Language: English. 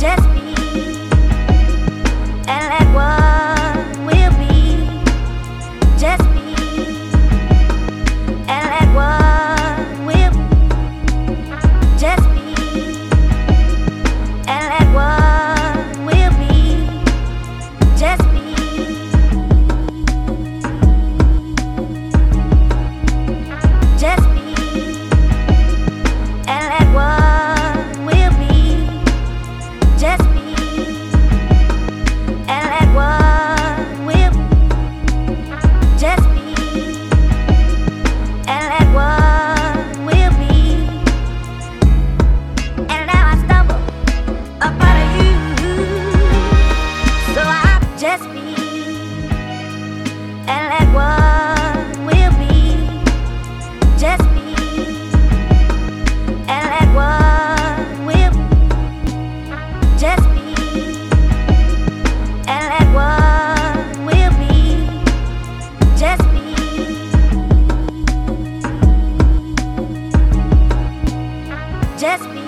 just be. Just be and let what will be just be. And let what will be just be. And let what will be just be. Just be.